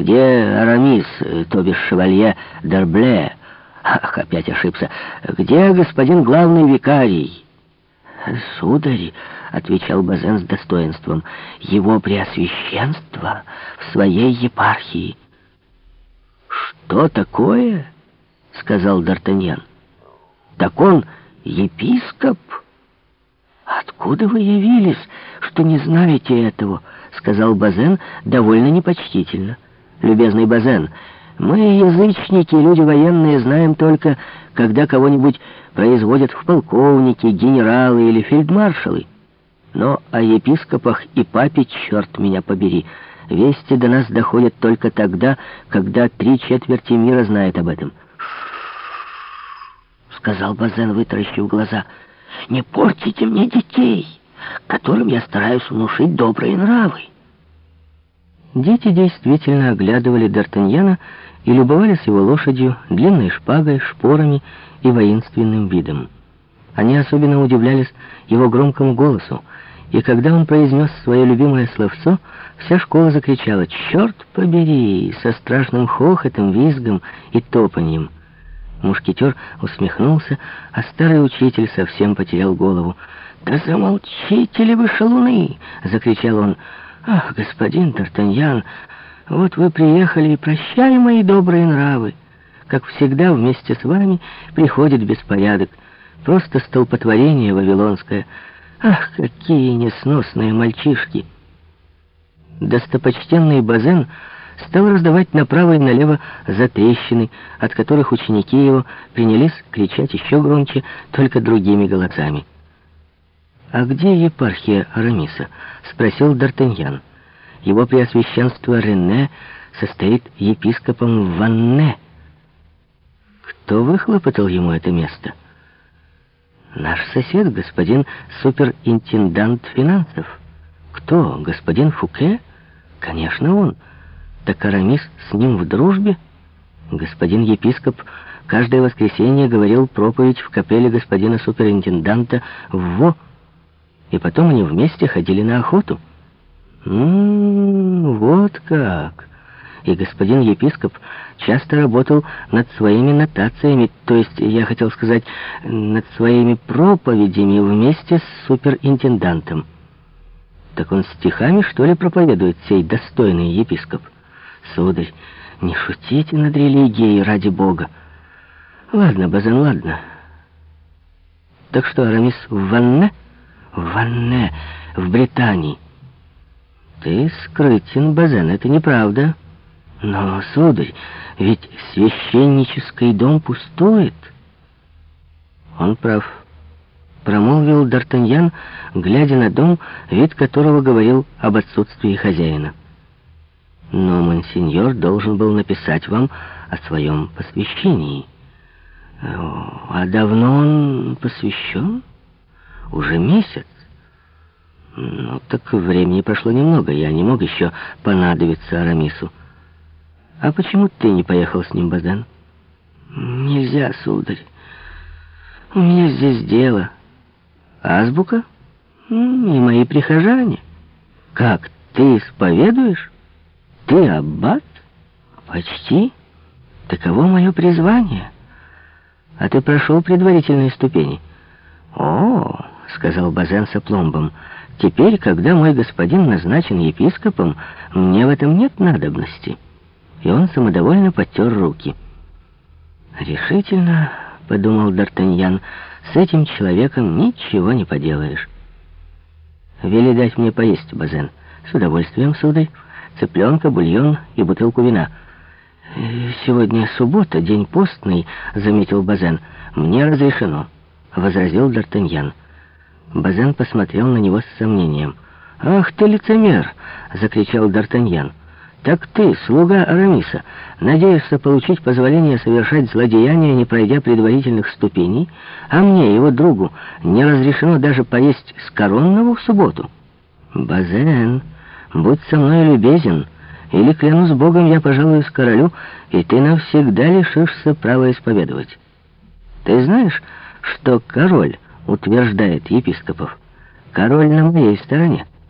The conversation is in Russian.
Где Арамис, то бишь шевалье Дербле? Ах, опять ошибся. Где господин главный викарий? Сударь, — отвечал Базен с достоинством, — его преосвященство в своей епархии. Что такое? — сказал Д'Артаньян. Так он епископ? Откуда вы явились, что не знаете этого? — сказал Базен довольно непочтительно. Любезный Базен, мы, язычники, люди военные, знаем только, когда кого-нибудь производят в полковники, генералы или фельдмаршалы. Но о епископах и папе, черт меня побери, вести до нас доходят только тогда, когда три четверти мира знает об этом. сказал Базен, вытаращив глаза. «Не портите мне детей, которым я стараюсь внушить добрые нравы». Дети действительно оглядывали Д'Артаньяна и любовались его лошадью, длинной шпагой, шпорами и воинственным видом. Они особенно удивлялись его громкому голосу, и когда он произнес свое любимое словцо, вся школа закричала «Черт побери!» со страшным хохотом, визгом и топаньем. Мушкетер усмехнулся, а старый учитель совсем потерял голову. «Да замолчите ли вы, шалуны!» — закричал он. «Ах, господин Д'Артаньян, вот вы приехали, и прощай, мои добрые нравы. Как всегда, вместе с вами приходит беспорядок. Просто столпотворение вавилонское. Ах, какие несносные мальчишки!» Достопочтенный Базен стал раздавать направо и налево затрещины, от которых ученики его принялись кричать еще громче, только другими голосами. «А где епархия Арамиса?» — спросил Д'Артаньян. «Его преосвященство Рене состоит епископом Ванне». «Кто выхлопотал ему это место?» «Наш сосед, господин суперинтендант финансов». «Кто? Господин Фуке?» «Конечно, он. Так Арамис с ним в дружбе?» Господин епископ каждое воскресенье говорил проповедь в капелле господина суперинтенданта в Во, и потом они вместе ходили на охоту. М вот как. И господин епископ часто работал над своими нотациями, то есть, я хотел сказать, над своими проповедями вместе с суперинтендантом. Так он стихами, что ли, проповедует сей достойный епископ? Сударь, не шутите над религией ради Бога. Ладно, Базен, ладно. Так что, Арамис в ванне? В Ванне, в Британии. Ты скрытен, Базен, это неправда. Но, сударь, ведь священнический дом пустует. Он прав. Промолвил Д'Артаньян, глядя на дом, вид которого говорил об отсутствии хозяина. Но монсеньор должен был написать вам о своем посвящении. А давно он посвящен? Уже месяц. Ну, так времени прошло немного, я не мог еще понадобиться Арамису. А почему ты не поехал с ним, Базен? Нельзя, сударь. У меня здесь дело. Азбука? И мои прихожане. Как, ты исповедуешь? Ты аббат? Почти. Таково мое призвание. А ты прошел предварительные ступени. О, — сказал Базен с опломбом. «Теперь, когда мой господин назначен епископом, мне в этом нет надобности». И он самодовольно потер руки. «Решительно», — подумал Д'Артаньян, — «с этим человеком ничего не поделаешь». «Вели дать мне поесть, Базен». «С удовольствием, сударь. Цыпленка, бульон и бутылку вина». «Сегодня суббота, день постный», — заметил Базен. «Мне разрешено», — возразил Д'Артаньян. Базен посмотрел на него с сомнением. «Ах ты лицемер!» — закричал Д'Артаньян. «Так ты, слуга Арамиса, надеешься получить позволение совершать злодеяния, не пройдя предварительных ступеней, а мне, его другу, не разрешено даже поесть с коронного в субботу? Базен, будь со мной любезен, или, клянусь Богом, я пожалуюсь королю, и ты навсегда лишишься права исповедовать. Ты знаешь, что король...» утверждает епископов. Король на моей стороне.